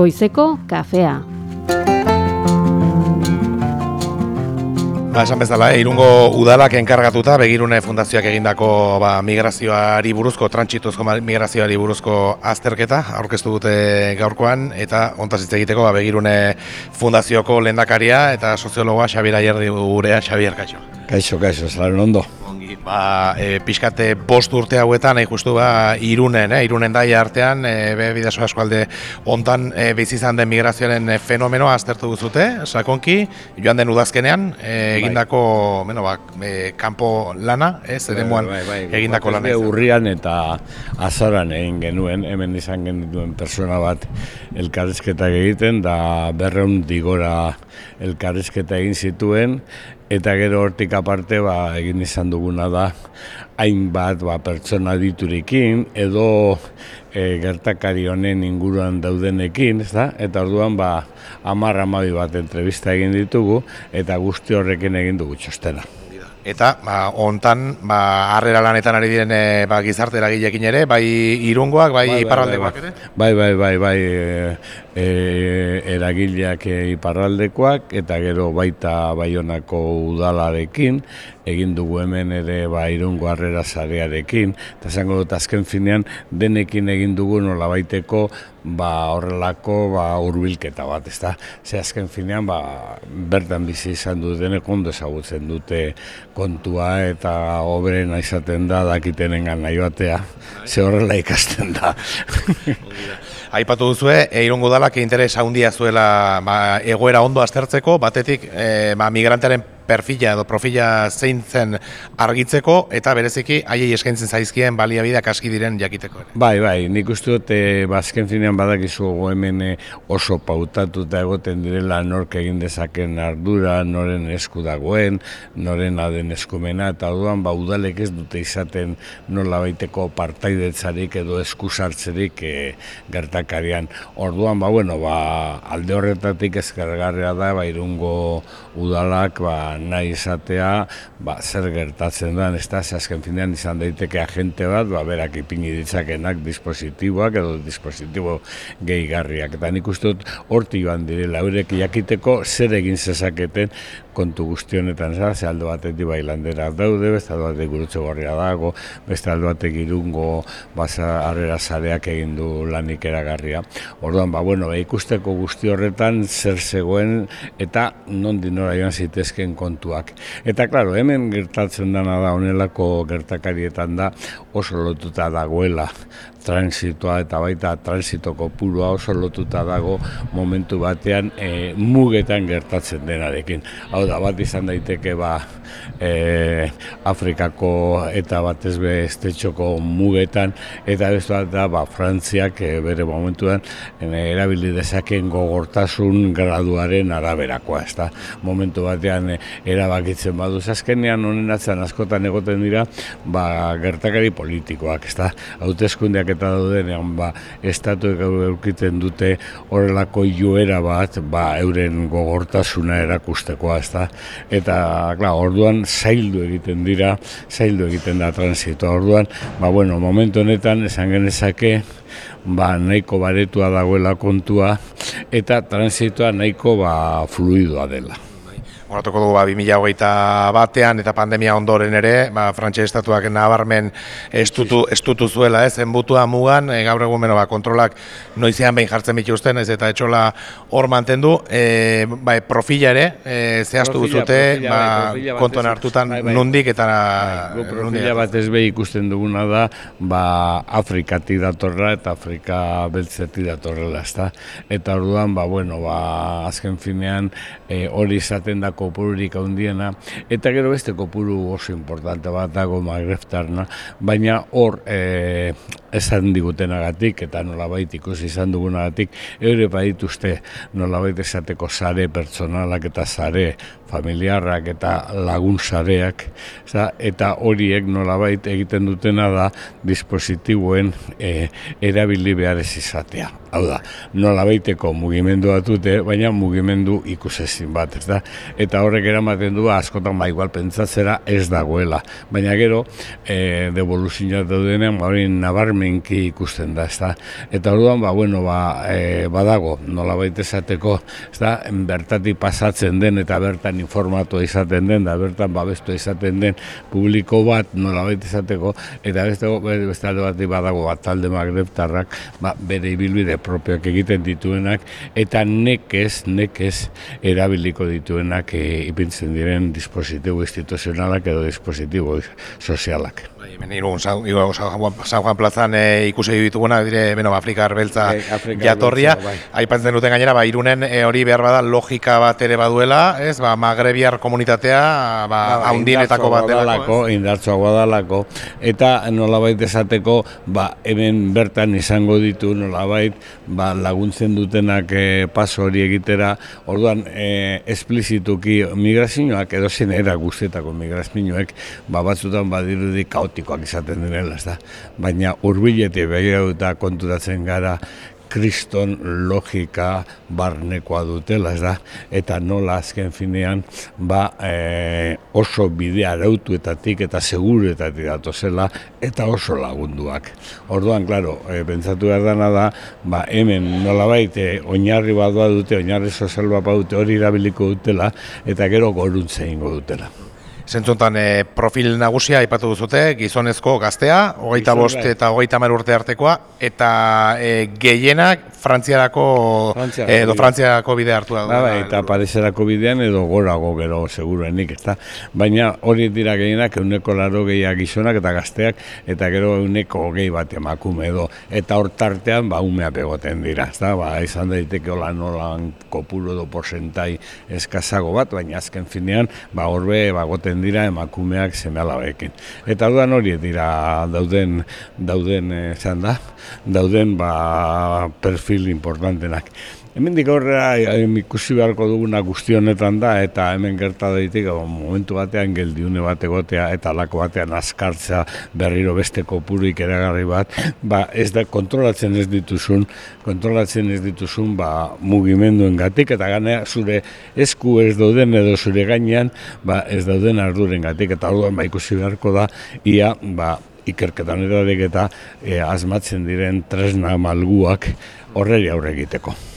goizeko kafea. Ba, esan bezala, eh, irungo udalak enkargatuta begirune fundazioak egindako ba, migrazioari buruzko, trantsituzko migrazioari buruzko azterketa, aurkeztu dute gaurkoan, eta ontaz hitz egiteko ba, begirune fundazioko lehendakaria eta soziologoa Xabier Aierdi gurea, Xabier Kaixo. Kaixo, kaixo, zaren ondo ba, e, pixkate bost urte hauetan, nahi justu, ba, irunen, eh, irunen daia artean, e, be, bidazo askualde ontan e, bizizan den migrazioaren e, fenomenoa aztertu duzute, sakonki, joan den udazkenean, e, egindako, bai. bueno, ba, e, kanpo lana, ez, bai, bai, bai, bai, egindako lana. Urrian eta azaran egin genuen, hemen izan genuen persona bat elkarrezketa egiten, da berreun digora elkarrezketa egin zituen, eta gero hortik aparte ba, egin izan duguna da hainbat ba, pertsona diturekin edo e, gertakari honen inguruan daudenekin, ez da? Eta orduan ba, amar amabi bat entrevista egin ditugu eta guzti horrekin egin dugu txostena. Eta ba, ontan ba, harrera lanetan ari diren e, ba, gizarte eragilekin ere, bai irungoak, bai, bai, bai iparraldekoak bai, bai. ere? Bai, bai, bai, bai, e, e, eragileak e, iparraldekoak eta gero baita baionako udalarekin, egin dugu hemen ere ba, irungo harrera zarearekin, eta zango dut azken finean denekin egin dugu nola baiteko ba, horrelako ba, urbilketa bat, ezta? Ze azken finean ba, bertan bizi izan du denek ondo ezagutzen dute kontua eta obrena izaten da dakitenen nahi batea, ze horrela ikasten da. Aipatu duzue, eirungo dalak interes handia zuela ba, egoera ondo aztertzeko, batetik e, ba, migrantearen perfila edo profila zein zen argitzeko eta bereziki haiei eskaintzen zaizkien baliabideak aski diren jakiteko ere. Bai, bai, nik uste dut eh, bazken finean badakizu hemen eh, oso pautatuta egoten direla nork egin dezaken ardura, noren esku dagoen, noren aden eskumena eta orduan ba udalek ez dute izaten nola baiteko partaidetzarik edo eskusartzerik eh, gertakarian. Orduan ba bueno, ba alde horretatik ezkergarria da ba irungo udalak ba nahi izatea, ba, zer gertatzen da, ez da, azken finean izan daiteke agente bat, ba, berak ipini ditzakenak dispositiboak edo dispositibo gehigarriak. Eta nik uste dut horti joan direla, eurek jakiteko zer egin zezaketen kontu guztionetan za, ze aldo batetik bai landera daude, beste aldo batetik gurutze gorria dago, beste aldo batetik irungo basa arrera zareak egin du lanik eragarria. Orduan, ba, bueno, ikusteko guzti horretan zer zegoen eta non dinora joan zitezken kontuak. Eta, klaro, hemen gertatzen dana da, onelako gertakarietan da, oso lotuta dagoela transitoa eta baita transitoko purua oso lotuta dago momentu batean e, mugetan gertatzen denarekin. Hau da, bat izan daiteke ba, e, Afrikako eta batez estetxoko mugetan eta ez da ba, Frantziak e, bere momentuan e, erabili dezaken gogortasun graduaren araberakoa. Ez da, momentu batean e, erabakitzen badu azkenean honen atzan askotan egoten dira ba, gertakari politikoak. Ez da, hautezkundeak eta daudenean ba estatuek aurkiten dute horrelako joera bat ba euren gogortasuna erakustekoa, ezta? Eta klar, orduan zaildu egiten dira, zaildu egiten da transito. Orduan, ba bueno, momentu honetan esan genezake ba nahiko baretua dagoela kontua eta transitoa nahiko ba fluidoa dela. Horatuko dugu ba, 2008 batean eta pandemia ondoren ere, ba, frantxe estatuak nabarmen estutu, estutu zuela, ez, enbutua mugan, e, gaur egun ba, kontrolak noizean behin jartzen bituzten, ez, eta etxola hor mantendu, e, ba, profila ere, e, zehaztu duzute, ba, bai, kontuan hartutan bai, bai. nundik eta... Bai, profila bat ez behi ikusten duguna da, ba, Afrikatik datorra eta Afrika beltzetik datorrela, ezta? Eta orduan, ba, bueno, ba, azken finean, e, hori izaten da kopururik handiena eta gero beste kopuru oso importante bat dago magreftarna, baina hor e, esan digutenagatik eta nolabait ikusi izan dugunagatik eure badituzte nolabait esateko sare pertsonalak eta sare familiarrak eta lagun sareak, eta horiek nolabait egiten dutena da dispositiboen e, erabili behar ez izatea. Hau da, nolabaiteko mugimendu bat dute, baina mugimendu ikusezin bat, ez da? Eta horrek eramaten du askotan ba igual pentsatzera ez dagoela. Baina gero, e, devoluzioa daudenean, ba hori nabarmenki ikusten da, ez da? Eta orduan, ba, bueno, ba, e, badago, nolabait esateko, ez da, bertatik pasatzen den eta bertan informatu izaten den, da bertan babestu izaten den publiko bat nolabait esateko, eta beste, beste alde bat badago bat talde magrebtarrak, ba, bere ibilbide propioak egiten dituenak eta nekez, nekez erabiliko dituenak e, ipintzen diren dispositibo instituzionalak edo dispositibo sozialak. Bai, hemen irun, San Juan plazan e, ikusi dituguna, dire, beno, Afrika arbeltza e, jatorria. Bai. Aipatzen duten gainera, ba, irunen e, hori behar bada logika bat ere baduela, ez, ba, magrebiar komunitatea, ba, ba, haundinetako bat delako. Indartzoa guadalako, eta nolabait esateko, ba, hemen bertan izango ditu nolabait, ba, laguntzen dutenak e, paso hori egitera, orduan, e, esplizituki migrazioak, edo zen era guztetako migrazioek, ba, batzutan badirudi kaotikoak izaten direla, ez da? Baina urbilete behirauta konturatzen gara kriston logika barnekoa dutela, ez da? Eta nola azken finean, ba, e, oso bidea arautuetatik eta seguruetatik datozela eta oso lagunduak. Orduan, klaro, e, pentsatu behar dana da, ba, hemen nola baite, oinarri bat dute, oinarri sozial bat dute hori irabiliko dutela, eta gero goruntze ingo dutela. Zentzuntan e, profil nagusia aipatu duzute, gizonezko gaztea, hogeita bost bai. eta hogeita mer urte artekoa, eta e, gehienak frantziarako, edo frantziarako bidea hartu da. Ba, ba, eta parizerako bidean edo gorago gero seguruenik, ezta. Baina hori dira gehienak euneko laro gehiak gizonak eta gazteak, eta gero euneko gehi bat emakume edo. Eta hortartean, ba, umea pegoten dira, ezta. Ba, izan daiteke hola nolan kopuro edo porzentai eskazago bat, baina azken finean, ba, horbe, ba, goten dira emakumeak semalabekin. Eta dudan hori dira dauden dauden esan da, dauden ba, perfil importantenak. Hemen dik horrela ikusi beharko duguna guzti honetan da, eta hemen gerta daitik, momentu batean geldiune bat egotea, eta lako batean askartza berriro beste kopuruik eragarri bat, ba ez da kontrolatzen ez dituzun, kontrolatzen ez dituzun ba, mugimenduen gatik, eta ganea zure esku ez dauden edo zure gainean, ba ez dauden arduren gatik, eta orduan ba ikusi beharko da, ia, ba, ikerketan eta e, asmatzen diren tresna malguak horreri aurre egiteko.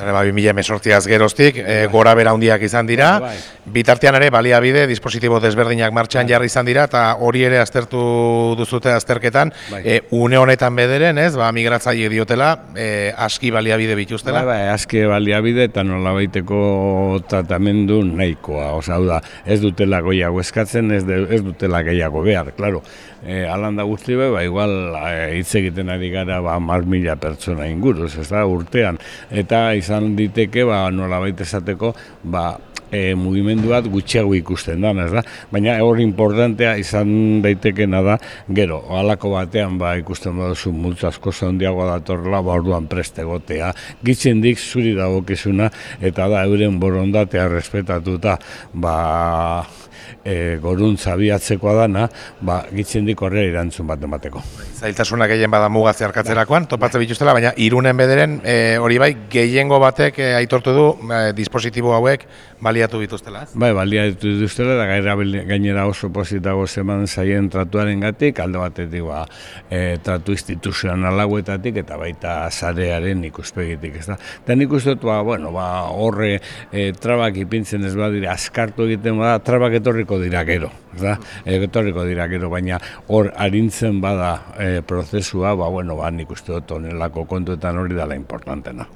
Eba, 2000 emesortziaz geroztik, e, gora bera hundiak izan dira, bai, bai. bitartean ere, baliabide, dispositibo desberdinak martxan bai. jarri izan dira, eta hori ere aztertu duzute azterketan, e, une honetan bederen, ez, ba, migratzaile diotela, e, aski baliabide bituztela? Bai, bai, aski baliabide eta nola baiteko tratamendu nahikoa, oza, da, ez dutela goiago eskatzen, ez, ez dutela gehiago behar, klaro, e, alanda guzti be, ba, igual hitz egiten ari gara ba, mar mila pertsona inguruz, ez da, urtean, eta izan diteke ba nolabait esateko ba e, mugimendu bat gutxiago ikusten da, ez da? Baina hori importantea izan daitekena da, gero, halako batean ba ikusten baduzu multzo asko handiago datorla, ba orduan preste egotea. Gitzen zuri dagokizuna eta da euren borondatea respetatuta, ba e, goruntza biatzekoa dana, ba, gitzen dik horre irantzun bat emateko. Zailtasunak gehien bada mugatze arkatzerakoan, topatzen bituztela, baina irunen bederen e, hori bai, gehiengo batek e, aitortu du e, dispositibo hauek baliatu bituztela. Bai, baliatu bituztela, da gaira gainera oso positago zeman zaien tratuaren gatik, alde batetik ba, e, tratu instituzioan alaguetatik, eta baita zarearen ikuspegitik, ez da. Eta nik uste ba, bueno, ba, horre e, trabak ipintzen ez badire, askartu egiten bada, trabak etorriko dira gero, da? Etorriko dira gero, baina hor arintzen bada e, prozesua, ba, bueno, ba, nik uste dut onelako kontuetan hori dela importantena.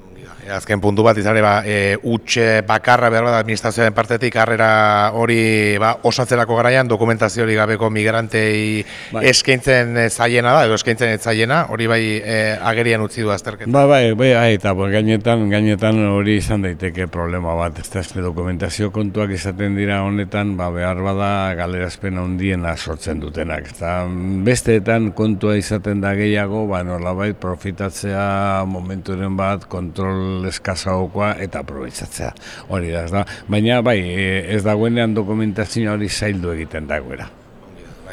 Azken puntu bat izan ba, e, utxe bakarra behar bat administrazioaren partetik harrera hori ba, osatzerako garaian dokumentazio hori gabeko migrantei bai. eskaintzen zaiena da, edo eskaintzen zaiena, hori bai e, agerian utzi du azterketa. Ba, bai, bai, bai, eta bo, gainetan, gainetan hori izan daiteke problema bat, ez da dokumentazio kontuak izaten dira honetan, ba, behar bada galerazpen handiena sortzen dutenak. Eta besteetan kontua izaten da gehiago, ba, nolabait profitatzea momenturen bat, kontrol kontrol eskazagokoa eta aprobetsatzea. Hori da, ez da. Baina bai, e, ez dagoenean dokumentazio hori zaildu egiten dagoera.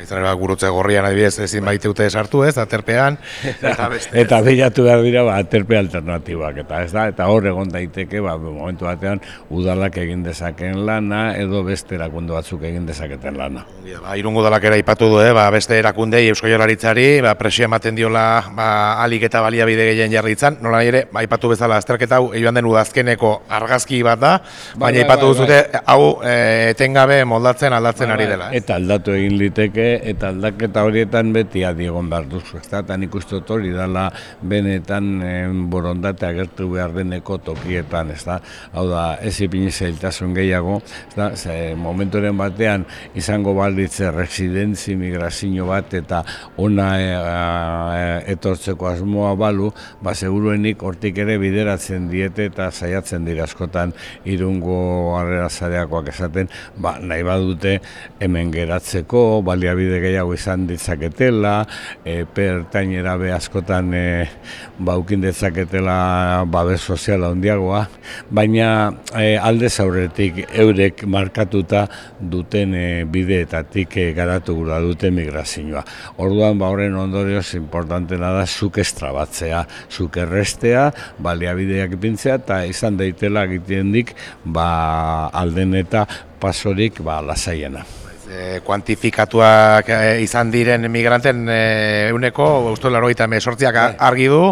Izan ere, gurutze gorrian adibidez ezin baiteute sartu ez, aterpean, eta beste. Eta bilatu behar dira ba, aterpe alternatibak, eta ez da, eta hor egon daiteke, ba, momentu batean, udalak egin dezakeen lana, edo beste erakunde batzuk egin dezaketen lana. Ba, irungo dalak ere aipatu du, eh? ba, beste erakundei Eusko Jaurlaritzari, ba, presio ematen diola ba, alik eta baliabide gehien jarritzan, nola ere, ba, aipatu bezala azterketa hau, joan den udazkeneko argazki bat da, baina bai, aipatu bai, duzute, hau e, etengabe moldatzen aldatzen ari dela. Eta aldatu egin liteke, eta aldaketa horietan beti adiegon behar duzu. Ez da, eta nik uste hori dela benetan eh, borondate agertu behar deneko tokietan, ez da. Hau da, ez ipini zailtasun gehiago, ez da, ze, momentoren batean izango balditze residentzi migrazio bat eta ona e, e, etortzeko asmoa balu, ba, seguruenik hortik ere bideratzen diete eta saiatzen dira askotan irungo harrera zareakoak esaten, ba, nahi badute hemen geratzeko, baliabide gehiago izan ditzaketela, e, pertainera be askotan e, baukin dezaketela babes soziala handiagoa, baina e, alde zaurretik eurek markatuta duten e, bideetatik e, garatu gura dute migrazioa. Orduan ba horren ondorioz importantena da zuk estrabatzea, zuk errestea, baliabideak ipintzea eta izan daitela egiten dik ba, alden eta pasorik ba, lasaiena. E, kuantifikatuak e, izan diren migranten e, euneko, uste laro eta mesortziak argi du,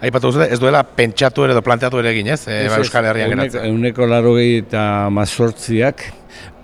aipatu zute, ez duela pentsatu ere edo planteatu ere egin, ez? E, Euskal Herrian geratzen. Euneko laro eta mazortziak,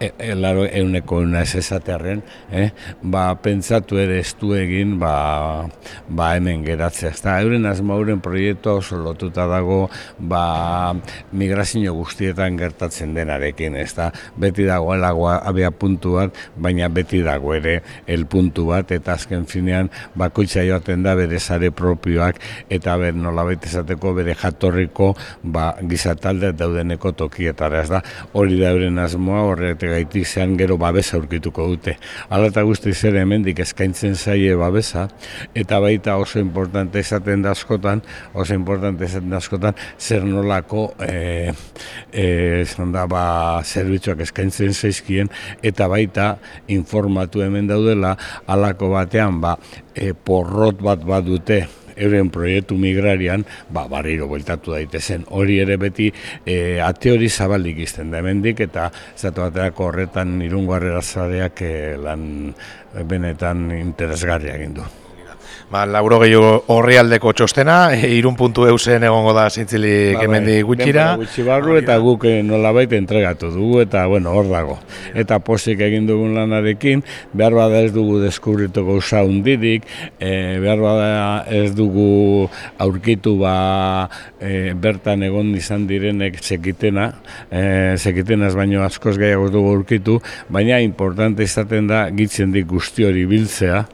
e, e, laro euneko una ez esatearen, eh? ba, pentsatu ere ez du egin, ba, ba hemen geratzea. Ez da, euren asma euren proiektua oso lotuta dago, ba, migrazio guztietan gertatzen denarekin, ez da, beti dago elagoa abia puntu bat, baina beti dago ere el puntu bat, eta azken finean, bakoitza joaten da bere sare propioak, eta ber nolabait esateko bere jatorriko, ba, gizatalde daudeneko tokietara, ez da, hori da euren asmoa, horretik gaitik zean gero babesa aurkituko dute. Hala eta guztiz ere hemendik eskaintzen zaie babesa, eta baita oso importante esaten da askotan, oso importante esaten da askotan, zer nolako e, e, da, ba, zerbitzuak eskaintzen zaizkien, eta baita informatu hemen daudela, halako batean, ba, e, porrot bat bat dute, euren proiektu migrarian, ba, barriro bueltatu daitezen. Hori ere beti e, ate hori zabalik izten da hemendik eta zatu baterako horretan irungo zareak e, lan benetan interesgarria egin du. Ba, lauro gehiago horri aldeko txostena, e, irun puntu eusen egongo da zintzilik ba, hemendi gutxira. Gutxi barru eta guk e, nolabait entregatu dugu eta bueno, hor dago. Eta posik egin dugun lanarekin, behar bada ez dugu deskubrituko usa hundirik, e, behar bada ez dugu aurkitu ba e, bertan egon izan direnek sekitena, e, sekitena ez baino askoz gehiago dugu aurkitu, baina importante izaten da gitzen dik guzti hori biltzea,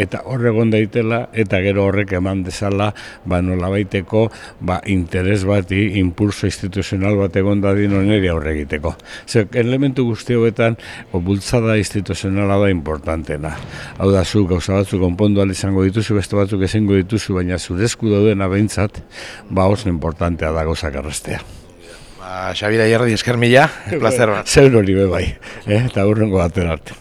eta hor egon daitela eta gero horrek eman dezala ba nolabaiteko ba interes bati impulso instituzional bat egon dadin oneri aurre egiteko. Ze elementu guzti hauetan bultzada instituzionala da importantena. Hau da zu gauza batzuk konpondu izango dituzu beste batzuk ezingo dituzu baina zure esku dauden abeintzat ba oso importantea da gozak errestea. Ba, Xabira Ierdi, esker mila, placer bat. Zer hori bai, eh? eta hurrengo baten arte.